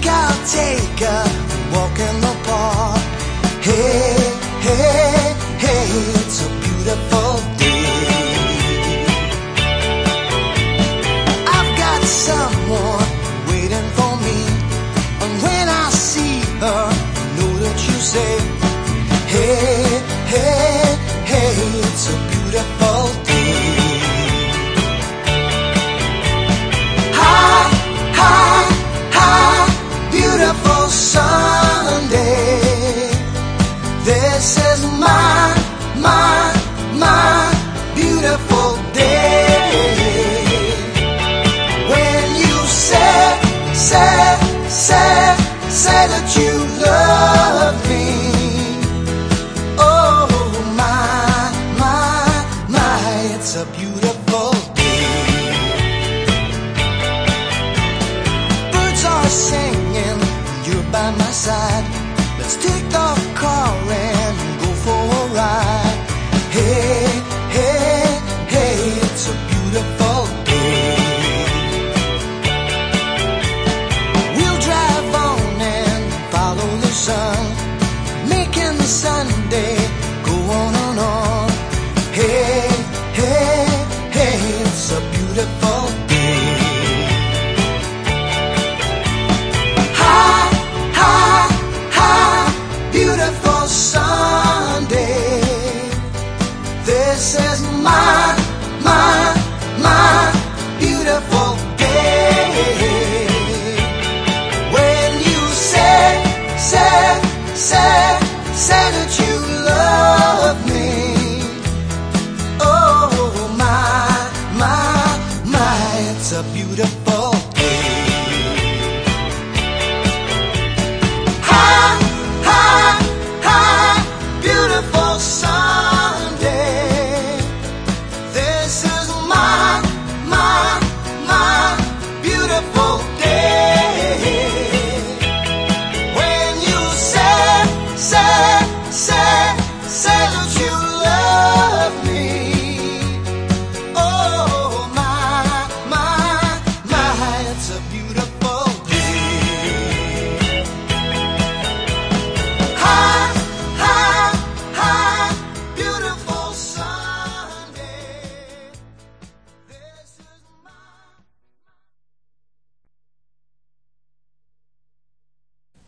think I'll take a walk in the park. Hey, hey, hey, it's a beautiful day. I've got someone waiting for me, and when I see her, I know that you say, Hey, hey, hey, it's a beautiful that you love me. Oh my, my, my, it's a beautiful day. Birds are singing, you're by my side. Let's take the car sun, making Sunday go on and on. Hey, hey, hey, it's a beautiful day. Hi, hi, hi, beautiful Sunday. This is It's a beautiful